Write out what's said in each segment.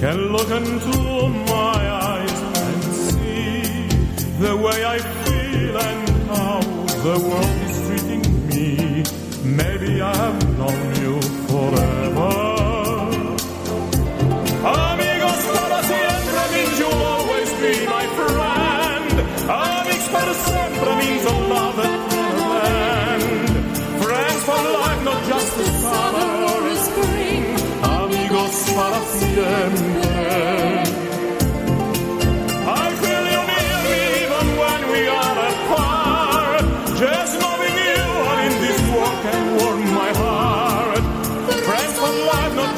can look into my eyes and see the way I feel and how the world is treating me. Maybe I have known you forever. Amigos para siempre means you'll always be my friend. Amigos para siempre means a love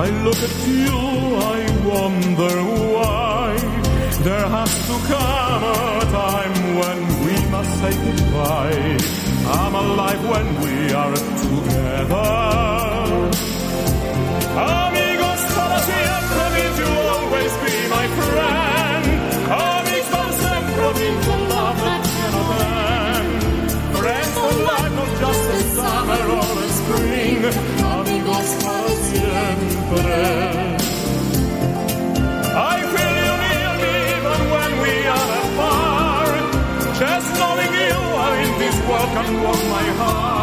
I look at you, I wonder why. There has to come a time when we must say goodbye. I'm alive when we are together. can 幻